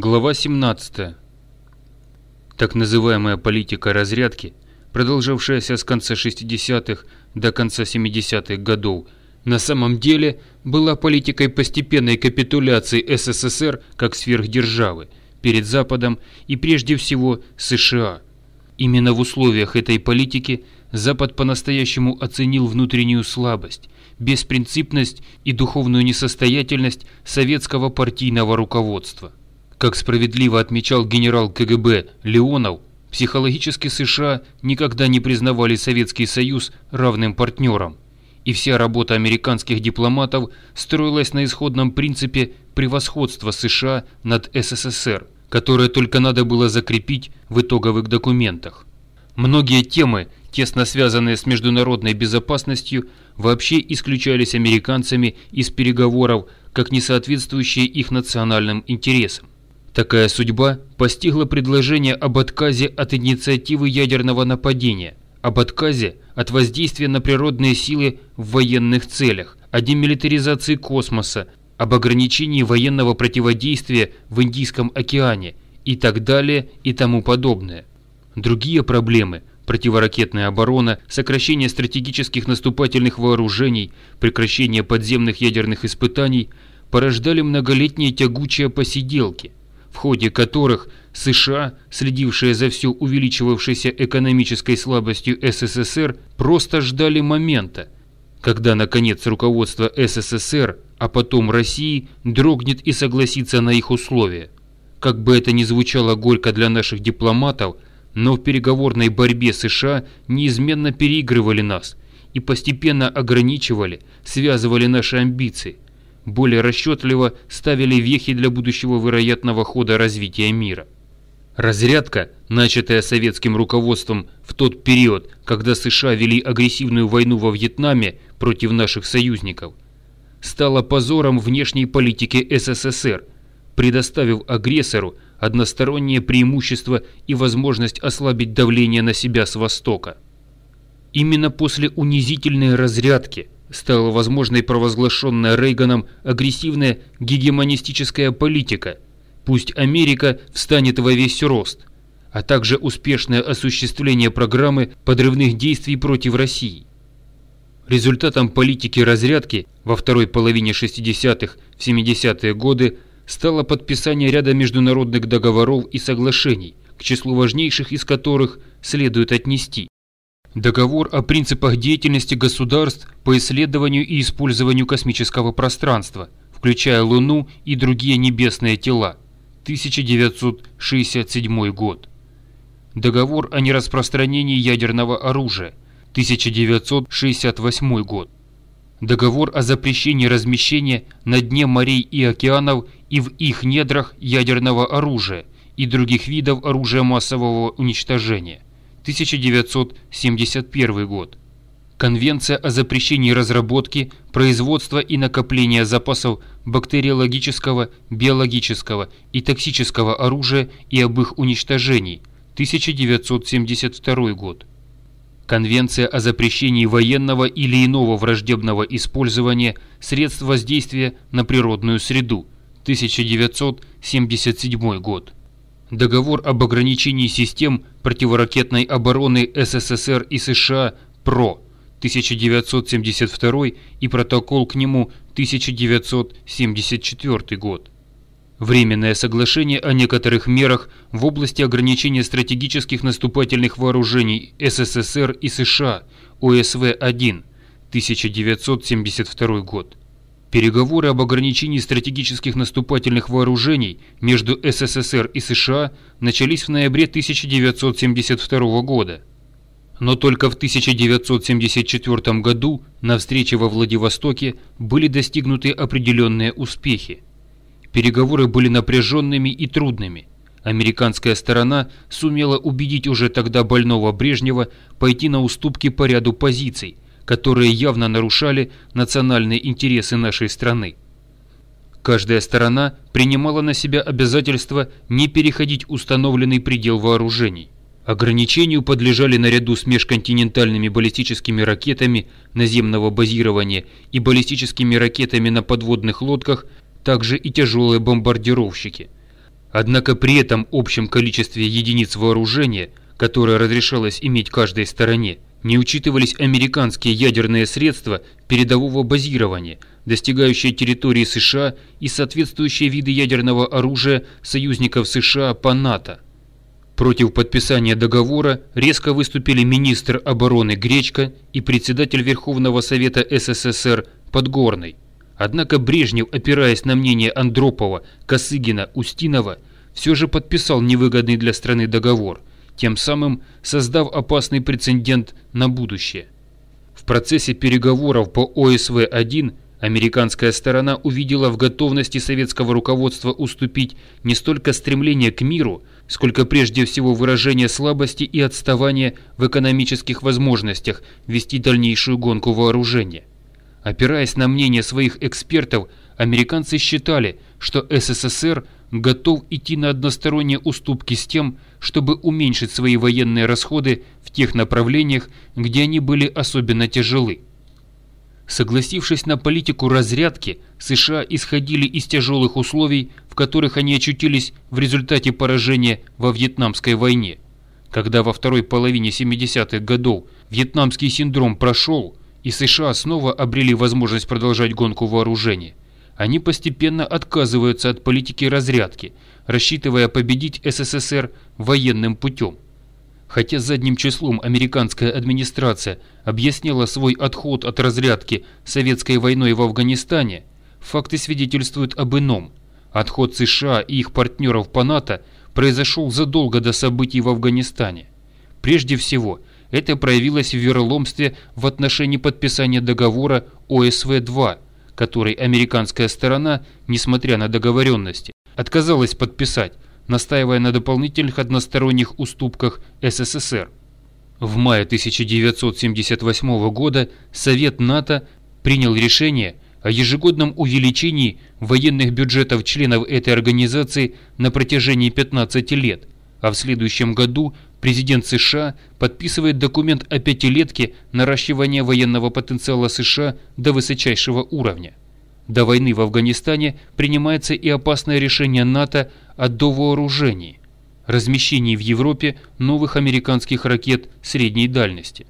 Глава 17. Так называемая политика разрядки, продолжавшаяся с конца 60-х до конца 70-х годов, на самом деле была политикой постепенной капитуляции СССР как сверхдержавы перед Западом и прежде всего США. Именно в условиях этой политики Запад по-настоящему оценил внутреннюю слабость, беспринципность и духовную несостоятельность советского партийного руководства. Как справедливо отмечал генерал КГБ Леонов, психологически США никогда не признавали Советский Союз равным партнером, и вся работа американских дипломатов строилась на исходном принципе превосходства США над СССР, которое только надо было закрепить в итоговых документах. Многие темы, тесно связанные с международной безопасностью, вообще исключались американцами из переговоров как не соответствующие их национальным интересам. Такая судьба постигла предложение об отказе от инициативы ядерного нападения, об отказе от воздействия на природные силы в военных целях, о демилитаризации космоса, об ограничении военного противодействия в Индийском океане и так далее и тому подобное. Другие проблемы – противоракетная оборона, сокращение стратегических наступательных вооружений, прекращение подземных ядерных испытаний – порождали многолетние тягучие посиделки, в ходе которых США, следившие за все увеличивавшейся экономической слабостью СССР, просто ждали момента, когда, наконец, руководство СССР, а потом России, дрогнет и согласится на их условия. Как бы это ни звучало горько для наших дипломатов, но в переговорной борьбе США неизменно переигрывали нас и постепенно ограничивали, связывали наши амбиции – более расчетливо ставили вехи для будущего вероятного хода развития мира. Разрядка, начатая советским руководством в тот период, когда США вели агрессивную войну во Вьетнаме против наших союзников, стала позором внешней политики СССР, предоставив агрессору одностороннее преимущество и возможность ослабить давление на себя с Востока. Именно после унизительной разрядки – стала возможной провозглашенная Рейганом агрессивная гегемонистическая политика. Пусть Америка встанет во весь рост, а также успешное осуществление программы подрывных действий против России. Результатом политики разрядки во второй половине 60-х, в 70-е годы стало подписание ряда международных договоров и соглашений, к числу важнейших из которых следует отнести Договор о принципах деятельности государств по исследованию и использованию космического пространства, включая Луну и другие небесные тела, 1967 год. Договор о нераспространении ядерного оружия, 1968 год. Договор о запрещении размещения на дне морей и океанов и в их недрах ядерного оружия и других видов оружия массового уничтожения, 1971 год. Конвенция о запрещении разработки, производства и накопления запасов бактериологического, биологического и токсического оружия и об их уничтожении, 1972 год. Конвенция о запрещении военного или иного враждебного использования средств воздействия на природную среду, 1977 год. Договор об ограничении систем противоракетной обороны СССР и США ПРО 1972 и протокол к нему 1974 год. Временное соглашение о некоторых мерах в области ограничения стратегических наступательных вооружений СССР и США ОСВ-1 1972 год. Переговоры об ограничении стратегических наступательных вооружений между СССР и США начались в ноябре 1972 года. Но только в 1974 году на встрече во Владивостоке были достигнуты определенные успехи. Переговоры были напряженными и трудными. Американская сторона сумела убедить уже тогда больного Брежнева пойти на уступки по ряду позиций – которые явно нарушали национальные интересы нашей страны. Каждая сторона принимала на себя обязательство не переходить установленный предел вооружений. Ограничению подлежали наряду с межконтинентальными баллистическими ракетами наземного базирования и баллистическими ракетами на подводных лодках также и тяжелые бомбардировщики. Однако при этом общем количестве единиц вооружения, которое разрешалось иметь каждой стороне, не учитывались американские ядерные средства передового базирования, достигающие территории США и соответствующие виды ядерного оружия союзников США по НАТО. Против подписания договора резко выступили министр обороны Гречко и председатель Верховного Совета СССР Подгорный. Однако Брежнев, опираясь на мнение Андропова, Косыгина, Устинова, все же подписал невыгодный для страны договор, тем самым создав опасный прецедент на будущее. В процессе переговоров по ОСВ-1 американская сторона увидела в готовности советского руководства уступить не столько стремление к миру, сколько прежде всего выражение слабости и отставания в экономических возможностях вести дальнейшую гонку вооружения. Опираясь на мнение своих экспертов, американцы считали, что СССР готов идти на односторонние уступки с тем, чтобы уменьшить свои военные расходы в тех направлениях, где они были особенно тяжелы. Согласившись на политику разрядки, США исходили из тяжелых условий, в которых они очутились в результате поражения во Вьетнамской войне. Когда во второй половине 70-х годов вьетнамский синдром прошел, и США снова обрели возможность продолжать гонку вооружений, они постепенно отказываются от политики разрядки, рассчитывая победить СССР военным путем. Хотя задним числом американская администрация объясняла свой отход от разрядки советской войной в Афганистане, факты свидетельствуют об ином. Отход США и их партнеров по НАТО произошел задолго до событий в Афганистане. Прежде всего, это проявилось в вероломстве в отношении подписания договора ОСВ-2, который американская сторона, несмотря на договоренности, отказалась подписать, настаивая на дополнительных односторонних уступках СССР. В мае 1978 года Совет НАТО принял решение о ежегодном увеличении военных бюджетов членов этой организации на протяжении 15 лет, а в следующем году президент США подписывает документ о пятилетке наращивания военного потенциала США до высочайшего уровня. До войны в Афганистане принимается и опасное решение НАТО о довооружении, размещении в Европе новых американских ракет средней дальности.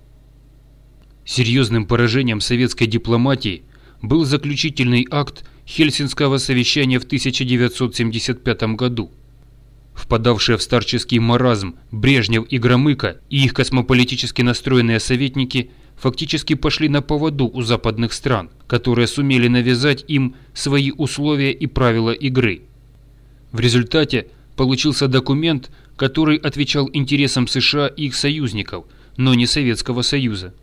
Серьезным поражением советской дипломатии был заключительный акт Хельсинского совещания в 1975 году. Впадавшие в старческий маразм Брежнев и Громыко и их космополитически настроенные советники – фактически пошли на поводу у западных стран, которые сумели навязать им свои условия и правила игры. В результате получился документ, который отвечал интересам США и их союзников, но не Советского Союза.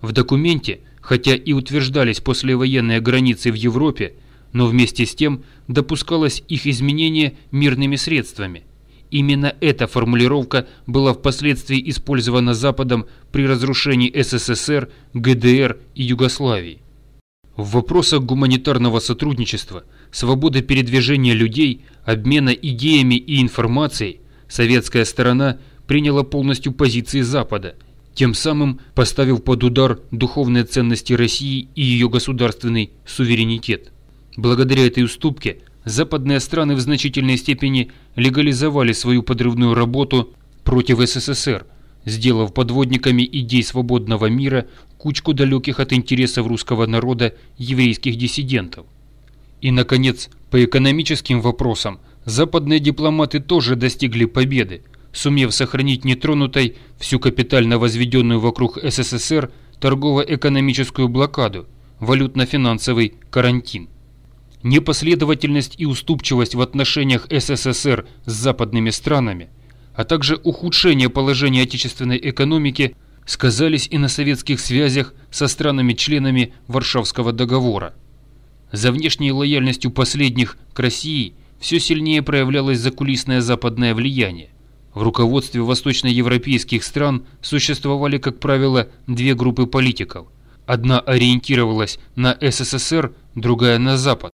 В документе, хотя и утверждались послевоенные границы в Европе, но вместе с тем допускалось их изменение мирными средствами. Именно эта формулировка была впоследствии использована Западом при разрушении СССР, ГДР и Югославии. В вопросах гуманитарного сотрудничества, свободы передвижения людей, обмена идеями и информацией советская сторона приняла полностью позиции Запада, тем самым поставив под удар духовные ценности России и ее государственный суверенитет. Благодаря этой уступке западные страны в значительной степени легализовали свою подрывную работу против СССР, сделав подводниками идей свободного мира кучку далеких от интересов русского народа еврейских диссидентов. И, наконец, по экономическим вопросам западные дипломаты тоже достигли победы, сумев сохранить нетронутой всю капитально возведенную вокруг СССР торгово-экономическую блокаду, валютно-финансовый карантин. Непоследовательность и уступчивость в отношениях СССР с западными странами, а также ухудшение положения отечественной экономики сказались и на советских связях со странами-членами Варшавского договора. За внешней лояльностью последних к России все сильнее проявлялось закулисное западное влияние. В руководстве восточноевропейских стран существовали, как правило, две группы политиков. Одна ориентировалась на СССР, другая на Запад.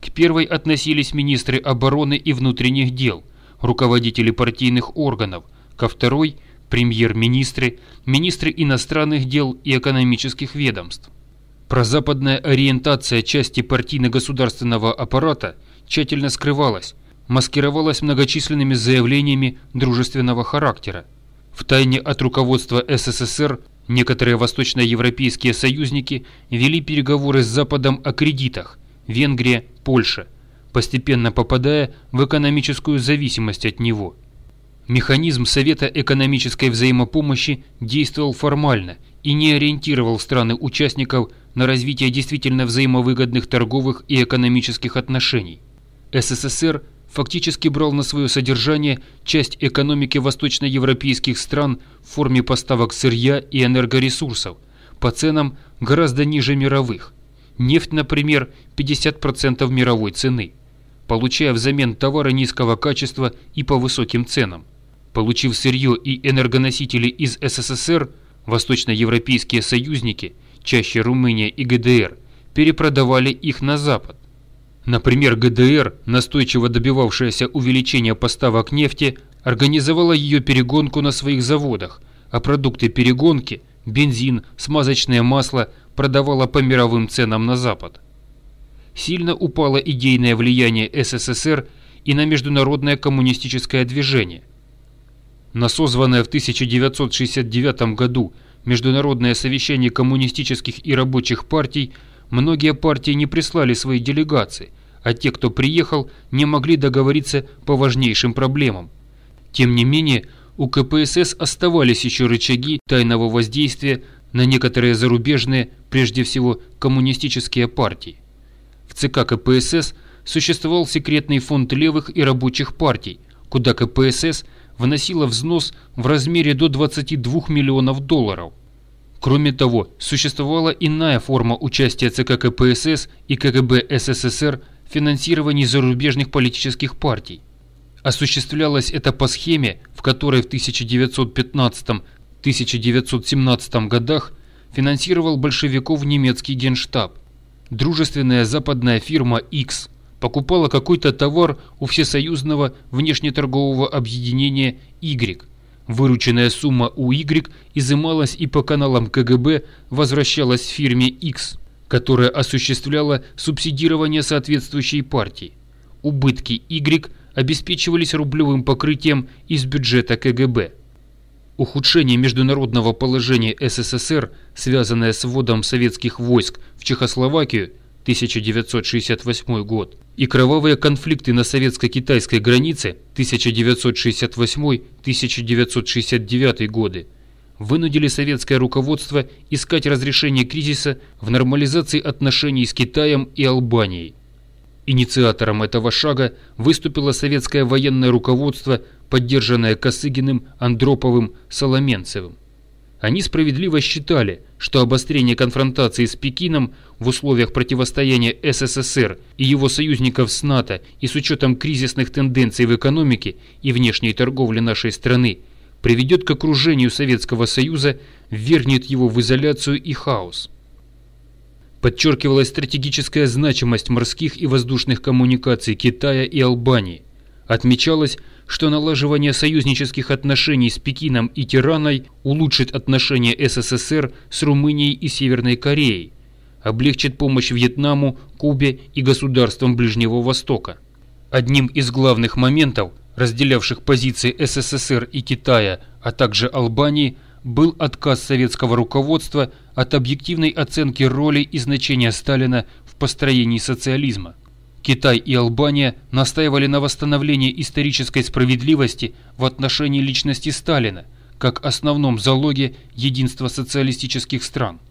К первой относились министры обороны и внутренних дел, руководители партийных органов, ко второй – премьер-министры, министры иностранных дел и экономических ведомств. Прозападная ориентация части партийно-государственного аппарата тщательно скрывалась, маскировалась многочисленными заявлениями дружественного характера. Втайне от руководства СССР некоторые восточноевропейские союзники вели переговоры с Западом о кредитах – Венгрия, Польша, постепенно попадая в экономическую зависимость от него. Механизм Совета экономической взаимопомощи действовал формально и не ориентировал страны-участников на развитие действительно взаимовыгодных торговых и экономических отношений. СССР фактически брал на свое содержание часть экономики восточноевропейских стран в форме поставок сырья и энергоресурсов по ценам гораздо ниже мировых. Нефть, например, 50% мировой цены, получая взамен товары низкого качества и по высоким ценам. Получив сырье и энергоносители из СССР, восточноевропейские союзники, чаще Румыния и ГДР, перепродавали их на Запад. Например, ГДР, настойчиво добивавшаяся увеличения поставок нефти, организовала ее перегонку на своих заводах, а продукты перегонки, бензин, смазочное масло продавала по мировым ценам на Запад. Сильно упало идейное влияние СССР и на международное коммунистическое движение – на созванное в 1969 году Международное совещание коммунистических и рабочих партий многие партии не прислали свои делегации, а те, кто приехал, не могли договориться по важнейшим проблемам. Тем не менее, у КПСС оставались еще рычаги тайного воздействия на некоторые зарубежные, прежде всего, коммунистические партии. В ЦК КПСС существовал секретный фонд левых и рабочих партий, куда КПСС – вносила взнос в размере до 22 миллионов долларов. Кроме того, существовала иная форма участия ЦК КПСС и КГБ СССР в финансировании зарубежных политических партий. Осуществлялось это по схеме, в которой в 1915-1917 годах финансировал большевиков немецкий генштаб. Дружественная западная фирма X покупала какой-то товар у всесоюзного внешнеторгового объединения Y. Вырученная сумма у Y изымалась и по каналам КГБ возвращалась фирме X, которая осуществляла субсидирование соответствующей партии. Убытки Y обеспечивались рублевым покрытием из бюджета КГБ. Ухудшение международного положения СССР, связанное с вводом советских войск в Чехословакию – 1968 год и кровавые конфликты на советско-китайской границе 1968-1969 годы вынудили советское руководство искать разрешение кризиса в нормализации отношений с Китаем и Албанией. Инициатором этого шага выступило советское военное руководство, поддержанное Косыгиным, Андроповым, Соломенцевым. Они справедливо считали, что обострение конфронтации с Пекином в условиях противостояния СССР и его союзников с НАТО и с учетом кризисных тенденций в экономике и внешней торговле нашей страны приведет к окружению Советского Союза, ввергнет его в изоляцию и хаос. Подчеркивалась стратегическая значимость морских и воздушных коммуникаций Китая и Албании. Отмечалось, что налаживание союзнических отношений с Пекином и Тираной улучшит отношения СССР с Румынией и Северной Кореей, облегчит помощь Вьетнаму, Кубе и государствам Ближнего Востока. Одним из главных моментов, разделявших позиции СССР и Китая, а также Албании, был отказ советского руководства от объективной оценки роли и значения Сталина в построении социализма. Китай и Албания настаивали на восстановлении исторической справедливости в отношении личности Сталина, как основном залоге единства социалистических стран –